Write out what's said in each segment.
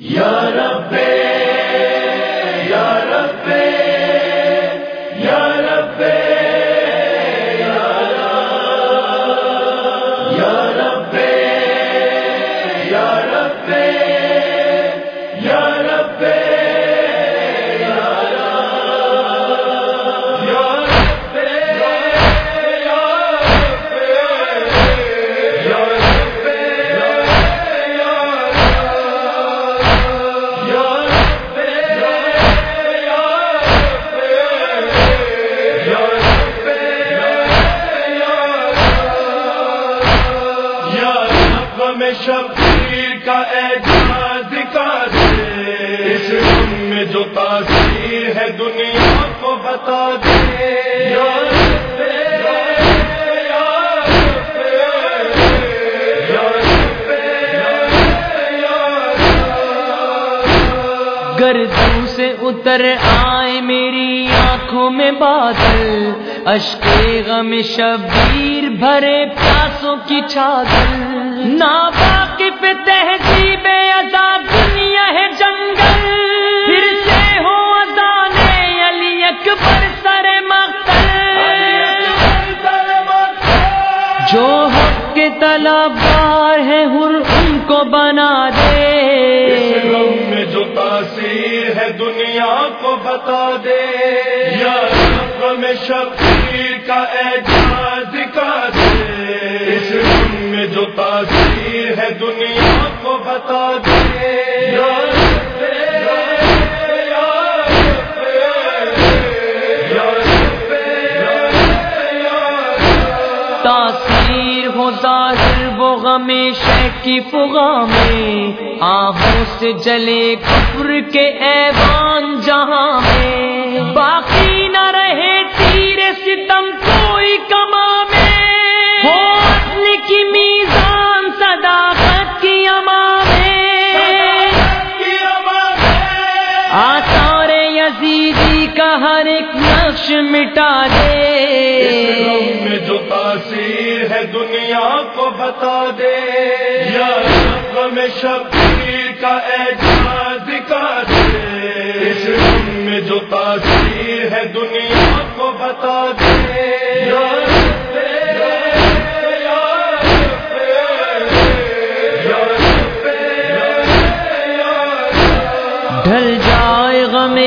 یا رب یا رب یا رب یا رب یا رب میں شبیر کا اعجاز کا اس غم میں جو تاثیر ہے دنیا کو بتا دے۔ گردوں سے اتر آئے میری آنکھوں میں بادل۔ اشک غم شبیر بھرے پیاسوں کی چادر۔ نا واقف تہذیب عذاب دنیا ہے جنگل۔ پھر سے ہو اذان علی اکبر سر مقتل۔ جو حق کے طلبگار ہے ہر ان کو بنا دے۔ اس غم میں جو تاثیر ہے دنیا کو بتا دے۔ یا میں شبیر کا اعجاز تاثیر ہو ظاہر، وہ غم شہ کی فغا میں آہوں سے جلے کفر کے ایوان جہاں میں باقی نہ رہے تیر ستم، کوئی کما میں۔ ہو کی میزان، صداقت کی اما میں آثار یزیدی کا ہر ایک نقش مٹا دے۔ دنیا کو بتا دے۔ یا میں شبیر کا اعجاز کا دے۔ اس غم میں جو تاثیر ہے دنیا کو بتا دے۔ یا۔ ڈھل جائے غم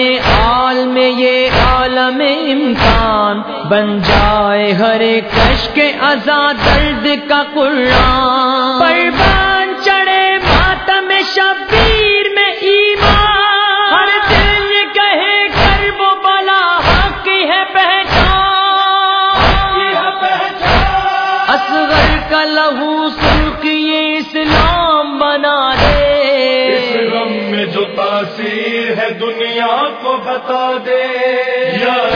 آل میں یہ عالم امکان بن جائے ہر کش کے آزاد درد کا قرآن۔ پروان جو ہے دنیا کو بتا دے۔ یا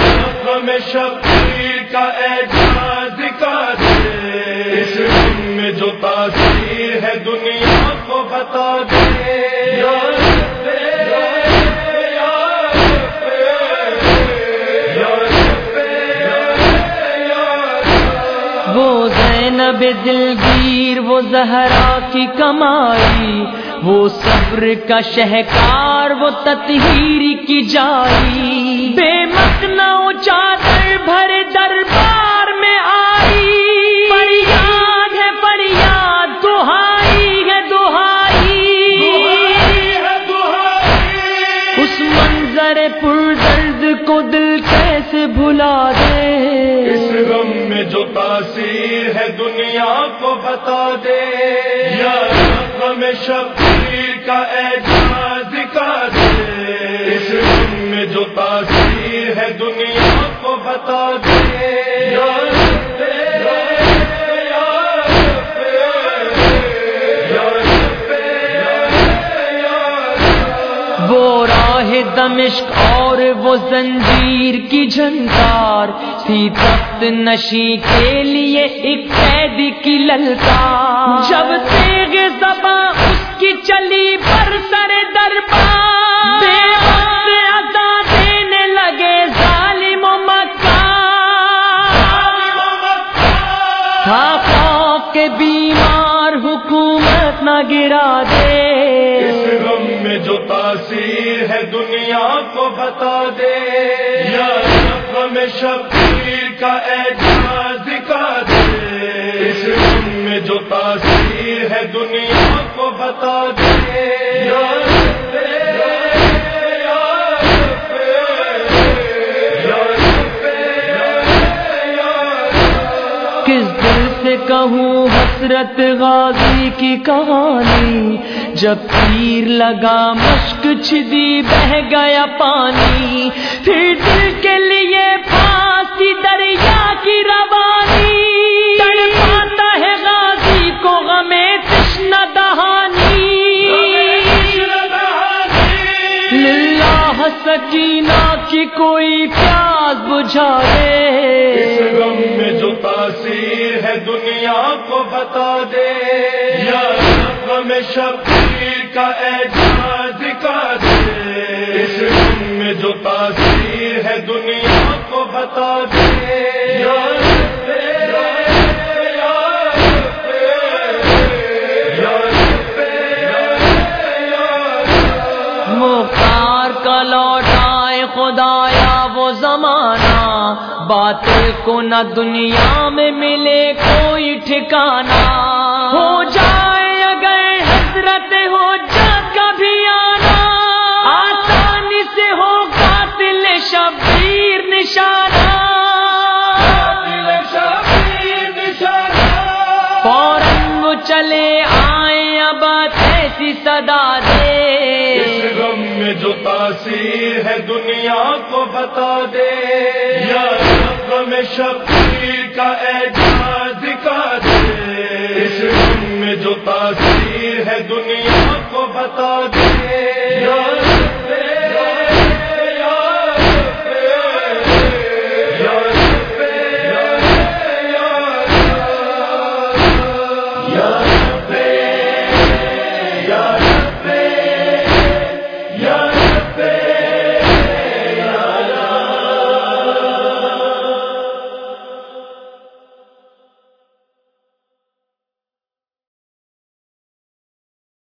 رب میں شبیر کا اعجاز کا دے۔ اس میں جو تاثیر ہے دنیا کو بتا دے۔ یا وہ زینب دلگیر، وہ زہرا کی کمائی۔ وہ صبر کا شہکار، وہ تطہیری کی جائی بے مکنا چادر بھرے دربار میں آئی۔ فریاد ہے، فریاد، دہائی ہے دہائی۔ ہے دہائی اس منظر پر درد کو دل کیسے بھلا اس دے غم میں جو تاثیر ہے دنیا کو بتا دے میں شبیر کا اعجاز کا دے۔ اس غم میں جو تاثیر ہے دنیا کو بتا دے۔ وہ راہ دمشق اور وہ زنجیر کی جھنکار تھی تخت نشی کے لیے ایک قید کی للکار۔ جب تیغ زباں اس کی چلی پر سر دربار، بے وقت عطا دینے لگے ظالم و مکار۔ تھا خوف کے بیمار حکومت نہ گرا دے۔ میں جو تاثیر ہے دنیا کو بتا دے۔ یا میں شبیر کا اعجاز کا دے۔ اس میں جو تاثیر ہے دنیا کو بتا دے۔ کس دل سے کہوں حسرت غازی کی کہانی۔ جب تیر لگا مشک چھدی بہ گیا پانی۔ پھر دل کے لیے پھانسی دریا کی روانی۔ پاتا ہے غازی کو غمے تشن دہانی۔ للہ سکینہ کی کوئی پیاس بجھا اس دنیا کو بتا دے۔ یا غم شبیر کا اعجاز کا دے۔ اس غم میں جو تاثیر ہے دنیا کو بتا دے۔ یا مختار کا لوٹائے خدایا وہ زمانہ بات کو نہ دنیا میں ملے کوئی ٹھکانا ہو جائے اگر حضرت ہو جا کبھی آنا آسانی سے ہو قاتل شبیر نشانہ شبیر ہے دنیا کو بتا دے۔ یا میں شبیر کا اے